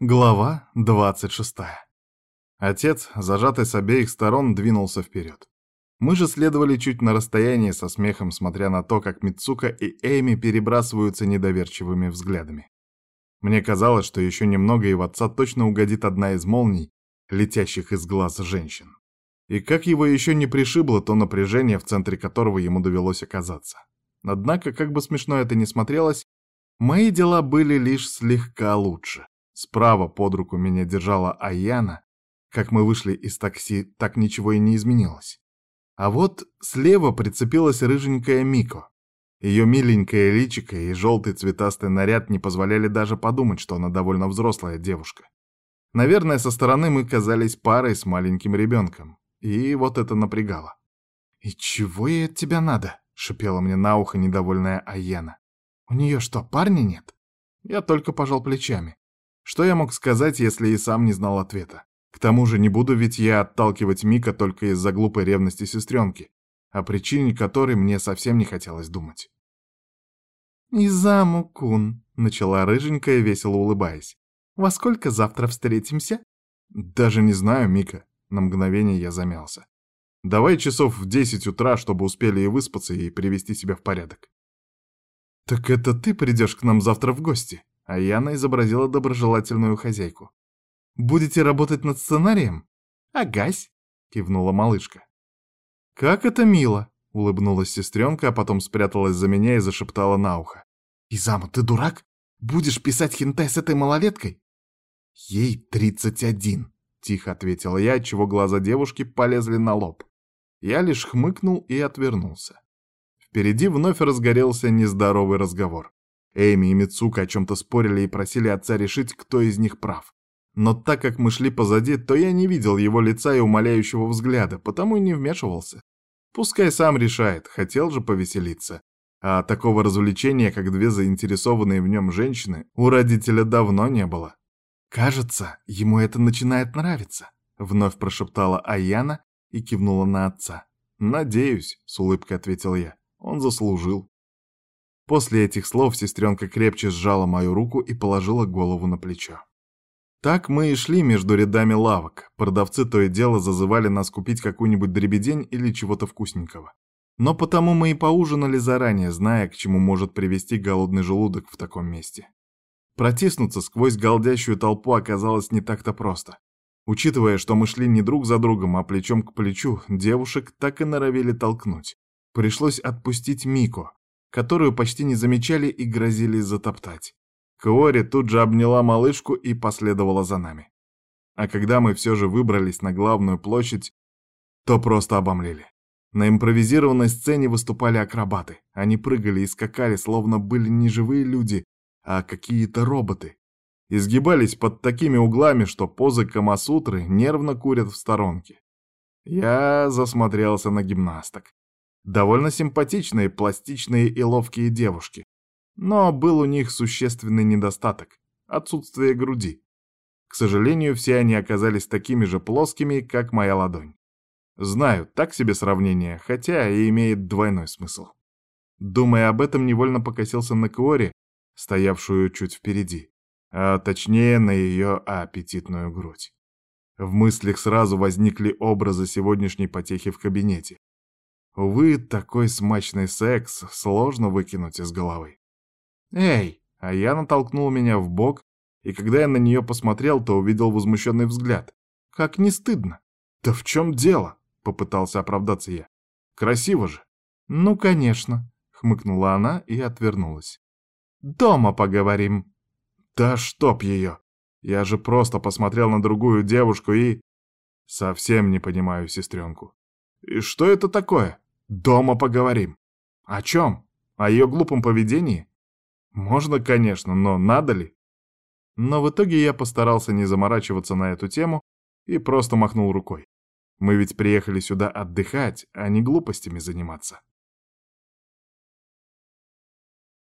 Глава 26. Отец, зажатый с обеих сторон, двинулся вперед. Мы же следовали чуть на расстоянии со смехом, смотря на то, как Мицука и Эйми перебрасываются недоверчивыми взглядами. Мне казалось, что еще немного и в отца точно угодит одна из молний, летящих из глаз женщин. И как его еще не пришибло то напряжение, в центре которого ему довелось оказаться. Однако, как бы смешно это ни смотрелось, мои дела были лишь слегка лучше. Справа под руку меня держала Аяна. Как мы вышли из такси, так ничего и не изменилось. А вот слева прицепилась рыженькая Мико. Ее миленькое личико и желтый цветастый наряд не позволяли даже подумать, что она довольно взрослая девушка. Наверное, со стороны мы казались парой с маленьким ребенком. И вот это напрягало. «И чего ей от тебя надо?» — шипела мне на ухо недовольная Аяна. «У нее что, парня нет?» Я только пожал плечами. Что я мог сказать, если и сам не знал ответа? К тому же не буду ведь я отталкивать Мика только из-за глупой ревности сестренки, о причине которой мне совсем не хотелось думать. «Изаму-кун», — начала рыженькая, весело улыбаясь. «Во сколько завтра встретимся?» «Даже не знаю, Мика». На мгновение я замялся. «Давай часов в десять утра, чтобы успели и выспаться, и привести себя в порядок». «Так это ты придешь к нам завтра в гости?» А Яна изобразила доброжелательную хозяйку. «Будете работать над сценарием?» «Агась!» — кивнула малышка. «Как это мило!» — улыбнулась сестренка, а потом спряталась за меня и зашептала на ухо. «Изама, ты дурак? Будешь писать хинтай с этой малолеткой?» «Ей тридцать один», — тихо ответила я, отчего глаза девушки полезли на лоб. Я лишь хмыкнул и отвернулся. Впереди вновь разгорелся нездоровый разговор. Эми и Мицука о чем-то спорили и просили отца решить, кто из них прав. Но так как мы шли позади, то я не видел его лица и умоляющего взгляда, потому и не вмешивался. Пускай сам решает, хотел же повеселиться. А такого развлечения, как две заинтересованные в нем женщины, у родителя давно не было. «Кажется, ему это начинает нравиться», — вновь прошептала Аяна и кивнула на отца. «Надеюсь», — с улыбкой ответил я. «Он заслужил». После этих слов сестренка крепче сжала мою руку и положила голову на плечо. Так мы и шли между рядами лавок. Продавцы то и дело зазывали нас купить какую-нибудь дребедень или чего-то вкусненького. Но потому мы и поужинали заранее, зная, к чему может привести голодный желудок в таком месте. Протиснуться сквозь голдящую толпу оказалось не так-то просто. Учитывая, что мы шли не друг за другом, а плечом к плечу, девушек так и норовили толкнуть. Пришлось отпустить Мико, которую почти не замечали и грозили затоптать. Кори тут же обняла малышку и последовала за нами. А когда мы все же выбрались на главную площадь, то просто обомлели. На импровизированной сцене выступали акробаты. Они прыгали и скакали, словно были не живые люди, а какие-то роботы. Изгибались под такими углами, что позы Камасутры нервно курят в сторонке. Я засмотрелся на гимнасток. Довольно симпатичные, пластичные и ловкие девушки. Но был у них существенный недостаток — отсутствие груди. К сожалению, все они оказались такими же плоскими, как моя ладонь. Знаю, так себе сравнение, хотя и имеет двойной смысл. Думая об этом, невольно покосился на Киори, стоявшую чуть впереди, а точнее на ее аппетитную грудь. В мыслях сразу возникли образы сегодняшней потехи в кабинете. Увы, такой смачный секс сложно выкинуть из головы. «Эй!» А я натолкнул меня в бок, и когда я на нее посмотрел, то увидел возмущенный взгляд. «Как не стыдно!» «Да в чем дело?» — попытался оправдаться я. «Красиво же!» «Ну, конечно!» — хмыкнула она и отвернулась. «Дома поговорим!» «Да чтоб ее! Я же просто посмотрел на другую девушку и...» «Совсем не понимаю сестренку. И что это такое?» Дома поговорим. О чем? О ее глупом поведении? Можно, конечно, но надо ли? Но в итоге я постарался не заморачиваться на эту тему и просто махнул рукой. Мы ведь приехали сюда отдыхать, а не глупостями заниматься.